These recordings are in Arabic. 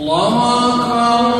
الله أكبر.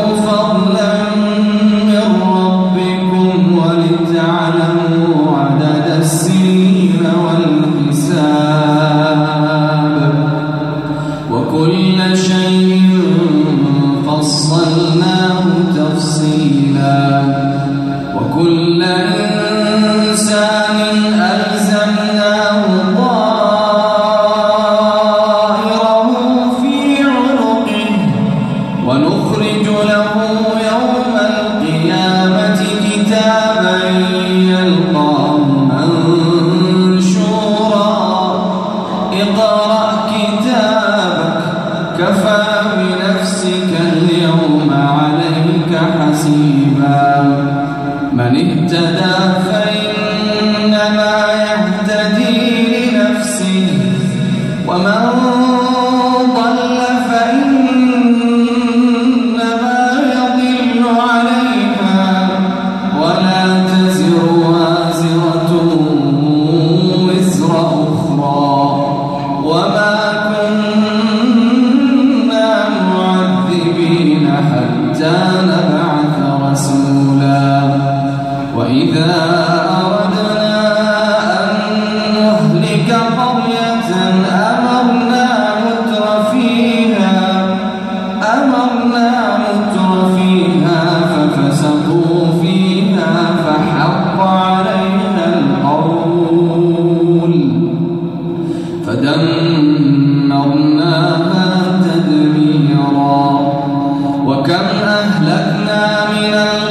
فإنما يهتدي لنفسه ومن دمرناها تدميرا وكم أهلكنا من الأرض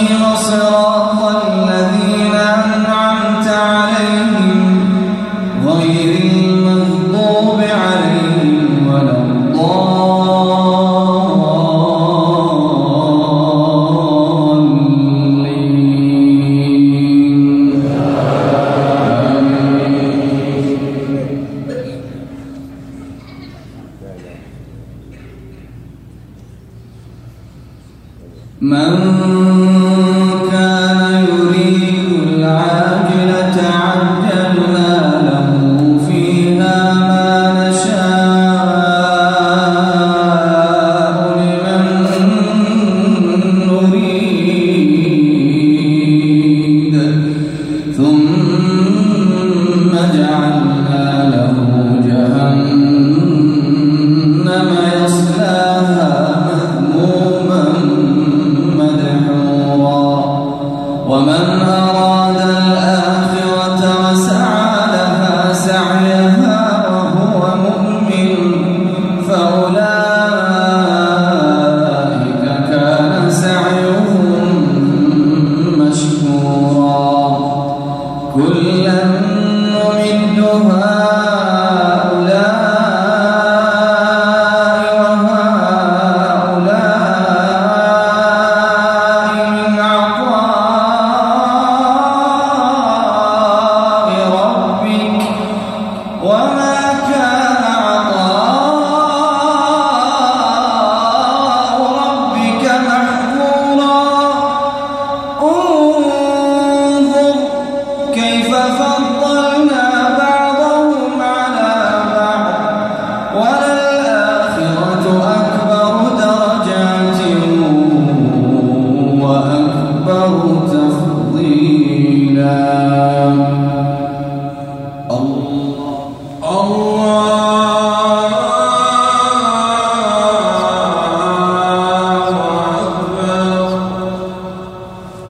من